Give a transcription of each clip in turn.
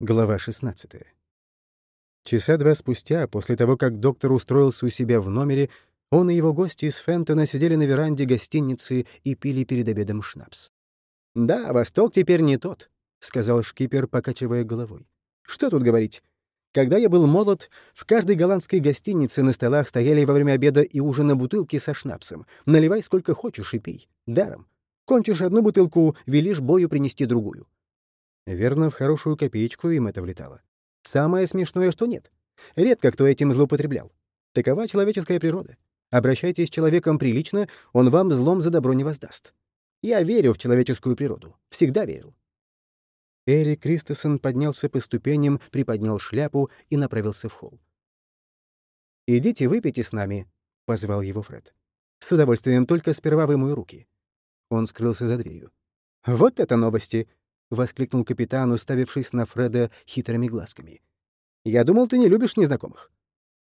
Глава 16. Часа два спустя, после того, как доктор устроился у себя в номере, он и его гости из Фентона сидели на веранде гостиницы и пили перед обедом шнапс. «Да, Восток теперь не тот», — сказал шкипер, покачивая головой. «Что тут говорить? Когда я был молод, в каждой голландской гостинице на столах стояли во время обеда и ужина бутылки со шнапсом. Наливай сколько хочешь и пей. Даром. Кончишь одну бутылку, велишь бою принести другую. Верно, в хорошую копеечку им это влетало. Самое смешное, что нет. Редко кто этим злоупотреблял. Такова человеческая природа. Обращайтесь с человеком прилично, он вам злом за добро не воздаст. Я верю в человеческую природу. Всегда верил. Эрик Кристесон поднялся по ступеням, приподнял шляпу и направился в холл. «Идите, выпейте с нами», — позвал его Фред. «С удовольствием, только сперва вымою руки». Он скрылся за дверью. «Вот это новости!» — воскликнул капитан, уставившись на Фреда хитрыми глазками. «Я думал, ты не любишь незнакомых».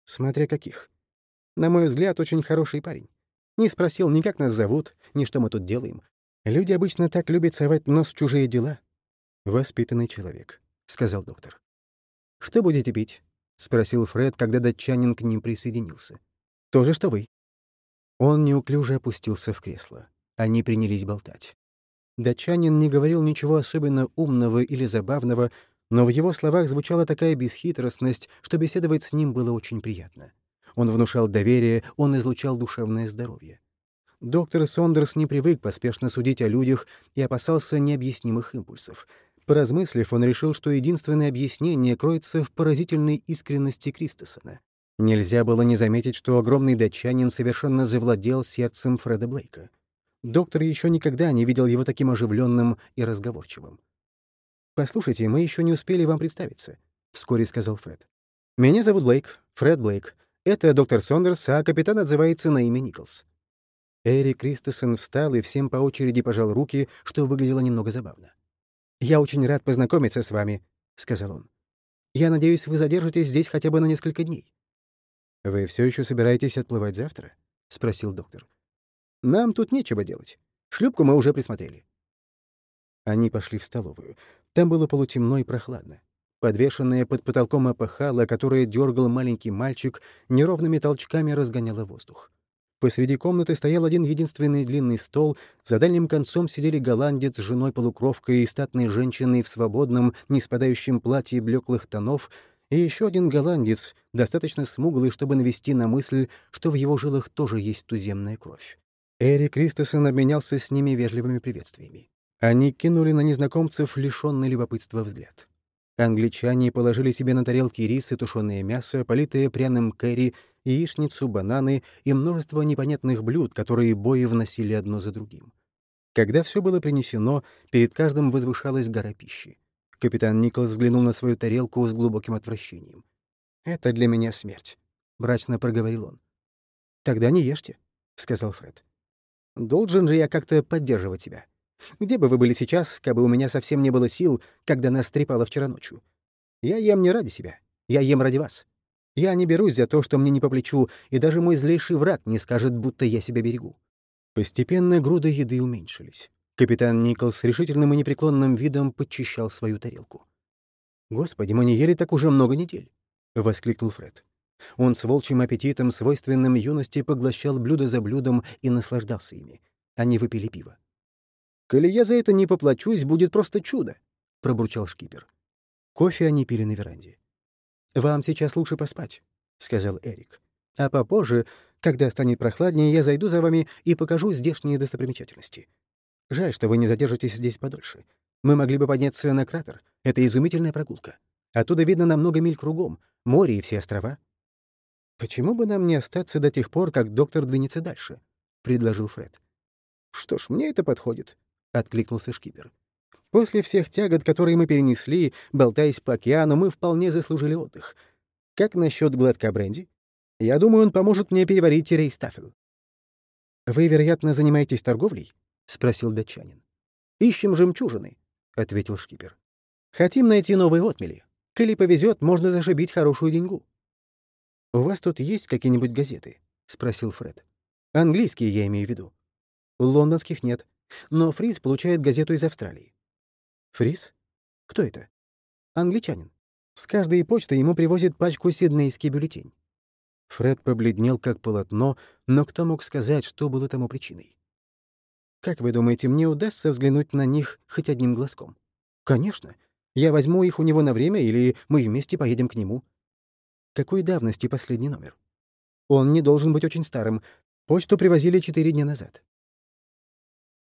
«Смотря каких. На мой взгляд, очень хороший парень. Не спросил ни как нас зовут, ни что мы тут делаем. Люди обычно так любят совать нос в чужие дела». «Воспитанный человек», — сказал доктор. «Что будете пить?» — спросил Фред, когда датчанин к ним присоединился. «То же, что вы». Он неуклюже опустился в кресло. Они принялись болтать. Датчанин не говорил ничего особенно умного или забавного, но в его словах звучала такая бесхитростность, что беседовать с ним было очень приятно. Он внушал доверие, он излучал душевное здоровье. Доктор Сондерс не привык поспешно судить о людях и опасался необъяснимых импульсов. Поразмыслив, он решил, что единственное объяснение кроется в поразительной искренности Кристосона. Нельзя было не заметить, что огромный датчанин совершенно завладел сердцем Фреда Блейка. Доктор еще никогда не видел его таким оживленным и разговорчивым. «Послушайте, мы еще не успели вам представиться», — вскоре сказал Фред. «Меня зовут Блейк, Фред Блейк. Это доктор Сондерс, а капитан отзывается на имя Николс». Эрик Кристосон встал и всем по очереди пожал руки, что выглядело немного забавно. «Я очень рад познакомиться с вами», — сказал он. «Я надеюсь, вы задержитесь здесь хотя бы на несколько дней». «Вы все еще собираетесь отплывать завтра?» — спросил доктор. Нам тут нечего делать. Шлюпку мы уже присмотрели». Они пошли в столовую. Там было полутемно и прохладно. Подвешенное под потолком опахало, которое дергал маленький мальчик, неровными толчками разгоняло воздух. Посреди комнаты стоял один единственный длинный стол, за дальним концом сидели голландец с женой-полукровкой и статной женщиной в свободном, не спадающем платье блеклых тонов, и еще один голландец, достаточно смуглый, чтобы навести на мысль, что в его жилах тоже есть туземная кровь. Эрик Кристосон обменялся с ними вежливыми приветствиями. Они кинули на незнакомцев лишённый любопытства взгляд. Англичане положили себе на тарелки рис и тушеное мясо, политое пряным керри, яичницу, бананы и множество непонятных блюд, которые бои вносили одно за другим. Когда все было принесено, перед каждым возвышалась гора пищи. Капитан Николас взглянул на свою тарелку с глубоким отвращением. «Это для меня смерть», — мрачно проговорил он. «Тогда не ешьте», — сказал Фред. Должен же я как-то поддерживать тебя. Где бы вы были сейчас, как бы у меня совсем не было сил, когда нас трепало вчера ночью? Я ем не ради себя. Я ем ради вас. Я не берусь за то, что мне не по плечу, и даже мой злейший враг не скажет, будто я себя берегу. Постепенно груды еды уменьшились. Капитан Николс с решительным и непреклонным видом подчищал свою тарелку. «Господи, мы не ели так уже много недель!» — воскликнул Фред. Он с волчьим аппетитом, свойственным юности, поглощал блюдо за блюдом и наслаждался ими. Они выпили пиво. «Коли я за это не поплачусь, будет просто чудо», — пробурчал шкипер. Кофе они пили на веранде. «Вам сейчас лучше поспать», — сказал Эрик. «А попозже, когда станет прохладнее, я зайду за вами и покажу здешние достопримечательности. Жаль, что вы не задержитесь здесь подольше. Мы могли бы подняться на кратер. Это изумительная прогулка. Оттуда видно на много миль кругом, море и все острова. «Почему бы нам не остаться до тех пор, как доктор двинется дальше?» — предложил Фред. «Что ж, мне это подходит», — откликнулся шкипер. «После всех тягот, которые мы перенесли, болтаясь по океану, мы вполне заслужили отдых. Как насчет глотка бренди? Я думаю, он поможет мне переварить рейстафель». «Вы, вероятно, занимаетесь торговлей?» — спросил датчанин. «Ищем жемчужины», — ответил шкипер. «Хотим найти новые отмели. Коли повезет, можно зашибить хорошую деньгу». «У вас тут есть какие-нибудь газеты?» — спросил Фред. «Английские, я имею в виду». «Лондонских нет. Но Фриз получает газету из Австралии». «Фриз? Кто это?» Англичанин. С каждой почты ему привозят пачку сиднейский бюллетень. Фред побледнел, как полотно, но кто мог сказать, что было тому причиной? «Как вы думаете, мне удастся взглянуть на них хоть одним глазком?» «Конечно. Я возьму их у него на время, или мы вместе поедем к нему». «Какой давности последний номер?» «Он не должен быть очень старым. Почту привозили четыре дня назад».